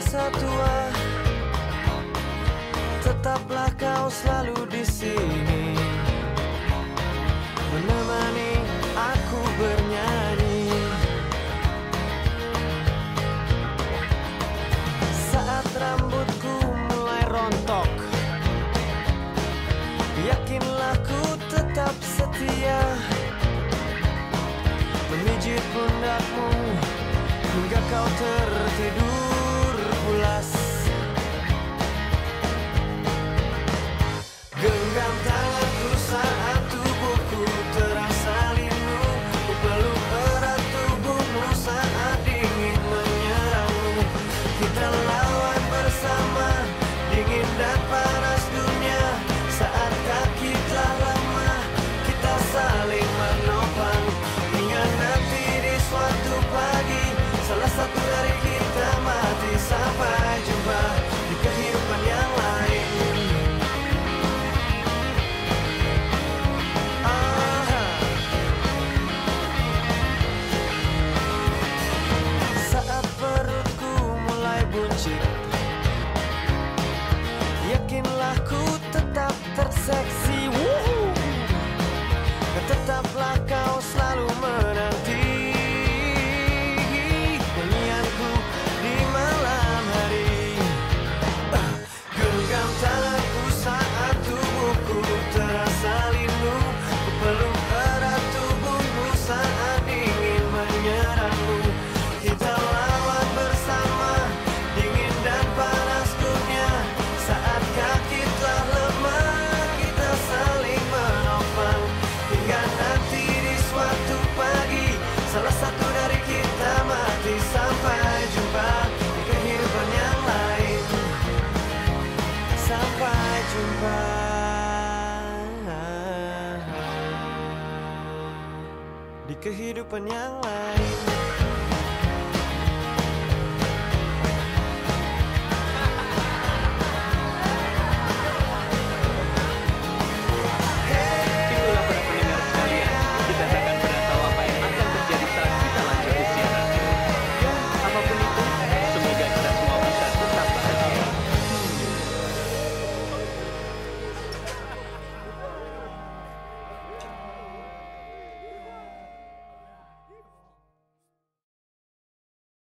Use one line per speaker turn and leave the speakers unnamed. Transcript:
masa tua. Tetaplah kau selalu di sini. Menemani aku bernyanyi. Saat rambutku mulai rontok Yakinlah ku tetap setia. Memijit pundakmu Hingga kau tertidur. last Yakinlah ku tetap terseksi. jumpa di kehidupan yang lain.